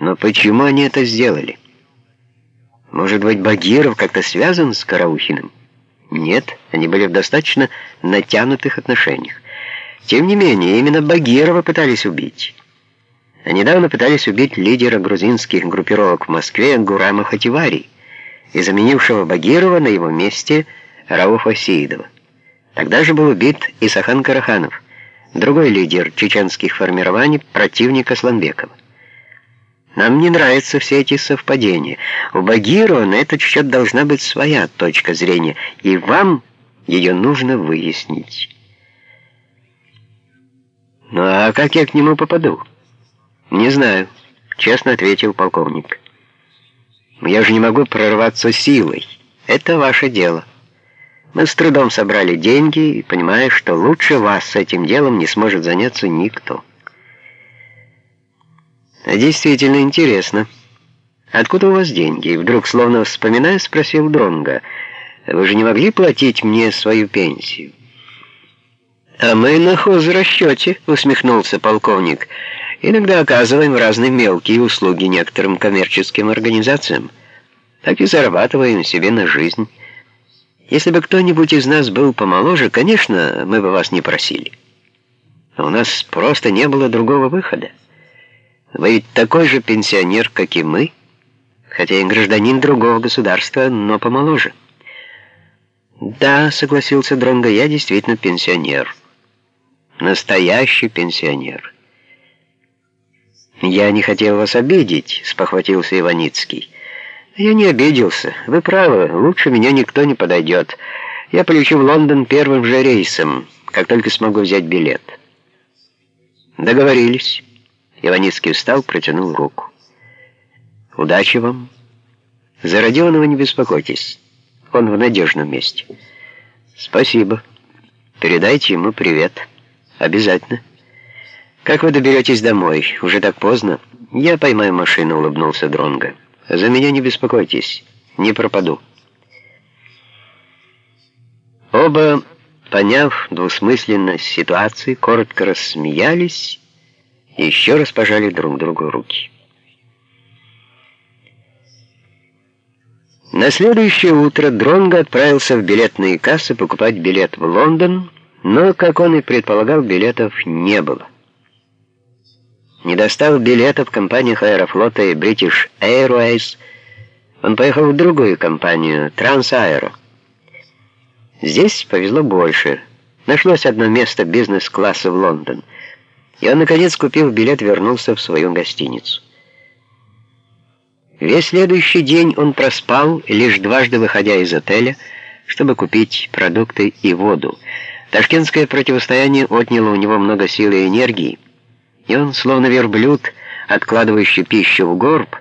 Но почему они это сделали? Может быть, Багиров как-то связан с Караухиным? Нет, они были в достаточно натянутых отношениях. Тем не менее, именно Багирова пытались убить. А недавно пытались убить лидера грузинских группировок в Москве Гурама Хативари и заменившего Багирова на его месте Рауфа Сеидова. Тогда же был убит Исахан Караханов, другой лидер чеченских формирований, противник Асламбекова. Нам не нравятся все эти совпадения. У Багирова на этот счет должна быть своя точка зрения, и вам ее нужно выяснить. «Ну а как я к нему попаду?» «Не знаю», — честно ответил полковник. «Я же не могу прорваться силой. Это ваше дело. Мы с трудом собрали деньги, понимая, что лучше вас с этим делом не сможет заняться никто». «Действительно интересно. Откуда у вас деньги?» Вдруг, словно вспоминая, спросил Дронга. «Вы же не могли платить мне свою пенсию?» «А мы на хозрасчете», — усмехнулся полковник. «Иногда оказываем разные мелкие услуги некоторым коммерческим организациям. Так и зарабатываем себе на жизнь. Если бы кто-нибудь из нас был помоложе, конечно, мы бы вас не просили. У нас просто не было другого выхода. Вы ведь такой же пенсионер, как и мы, хотя и гражданин другого государства, но помоложе. Да, согласился Дронго, я действительно пенсионер. Настоящий пенсионер. Я не хотел вас обидеть, спохватился Иваницкий. Я не обиделся. Вы правы, лучше меня никто не подойдет. Я полечу в Лондон первым же рейсом, как только смогу взять билет. Договорились. Иваницкий встал, протянул руку. «Удачи вам. За Родионова не беспокойтесь. Он в надежном месте». «Спасибо. Передайте ему привет. Обязательно». «Как вы доберетесь домой? Уже так поздно?» «Я поймаю машину», — улыбнулся Дронго. «За меня не беспокойтесь. Не пропаду». Оба, поняв двусмысленность ситуации, коротко рассмеялись и еще раз пожали друг другу руки. На следующее утро Дронго отправился в билетные кассы покупать билет в Лондон, но, как он и предполагал, билетов не было. Не достав билетов в компаниях Аэрофлота и British Airways, он поехал в другую компанию, Трансаэро. Здесь повезло больше. Нашлось одно место бизнес-класса в Лондон — он, наконец, купив билет, вернулся в свою гостиницу. Весь следующий день он проспал, лишь дважды выходя из отеля, чтобы купить продукты и воду. Ташкентское противостояние отняло у него много сил и энергии, и он, словно верблюд, откладывающий пищу в горб,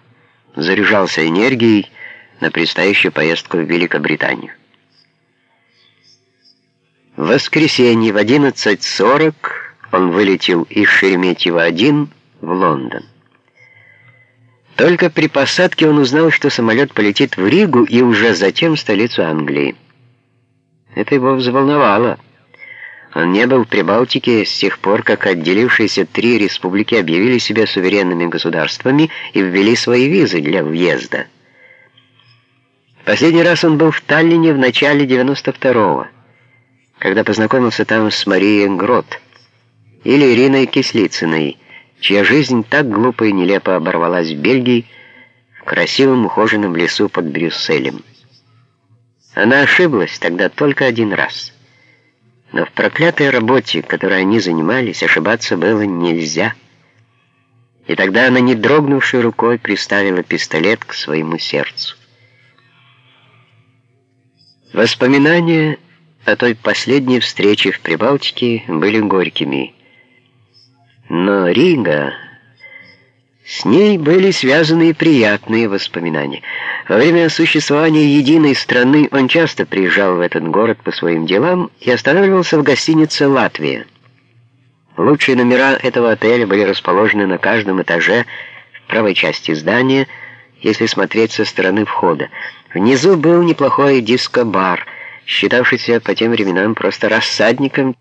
заряжался энергией на предстоящую поездку в Великобританию. В воскресенье в 11.40 он вылетел из Шереметьево-1 в Лондон. Только при посадке он узнал, что самолет полетит в Ригу и уже затем в столицу Англии. Это его взволновало. Он не был в Прибалтике с тех пор, как отделившиеся три республики объявили себя суверенными государствами и ввели свои визы для въезда. Последний раз он был в Таллине в начале 92-го, когда познакомился там с Марией Грот или Ириной Кислицыной, чья жизнь так глупо и нелепо оборвалась в Бельгии, в красивом ухоженном лесу под Брюсселем. Она ошиблась тогда только один раз. Но в проклятой работе, которой они занимались, ошибаться было нельзя. И тогда она, не дрогнувшей рукой, приставила пистолет к своему сердцу. Воспоминания о той последней встрече в Прибалтике были горькими. Но Рига... С ней были связаны приятные воспоминания. Во время существования единой страны он часто приезжал в этот город по своим делам и останавливался в гостинице «Латвия». Лучшие номера этого отеля были расположены на каждом этаже в правой части здания, если смотреть со стороны входа. Внизу был неплохой диско-бар, считавшийся по тем временам просто рассадником